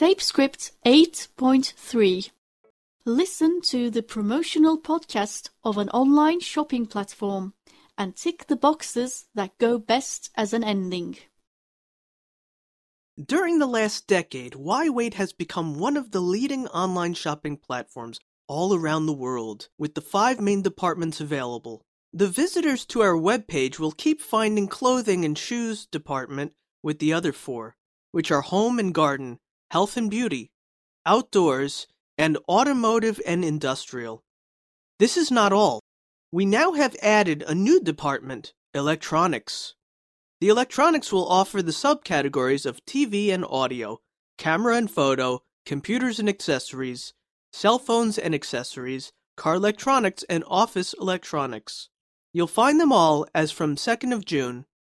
Script 8.3 Listen to the promotional podcast of an online shopping platform and tick the boxes that go best as an ending. During the last decade, YWait has become one of the leading online shopping platforms all around the world, with the five main departments available. The visitors to our webpage will keep finding clothing and shoes department with the other four, which are home and garden, health and beauty, outdoors, and automotive and industrial. This is not all. We now have added a new department, electronics. The electronics will offer the subcategories of TV and audio, camera and photo, computers and accessories, cell phones and accessories, car electronics, and office electronics. You'll find them all as from 2nd of June